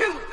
two,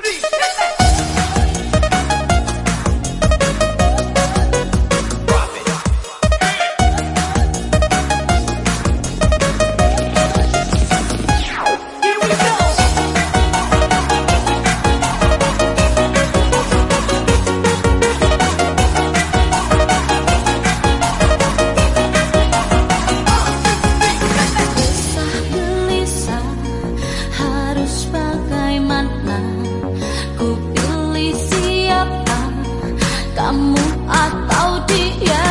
kamu atau dia.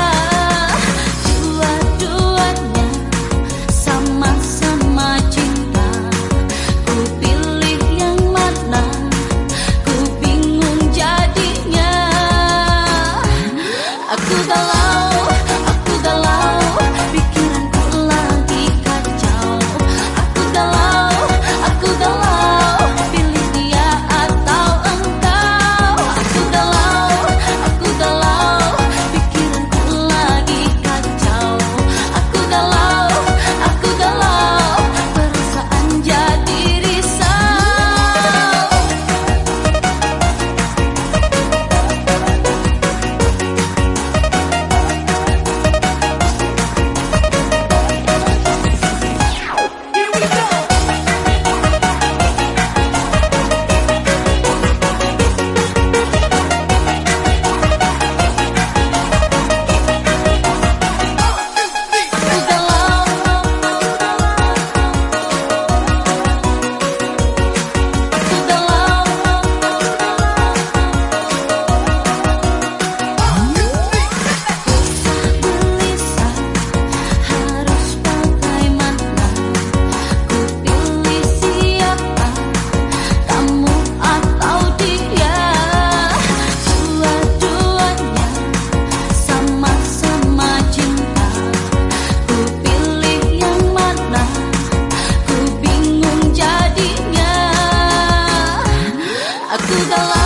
the light.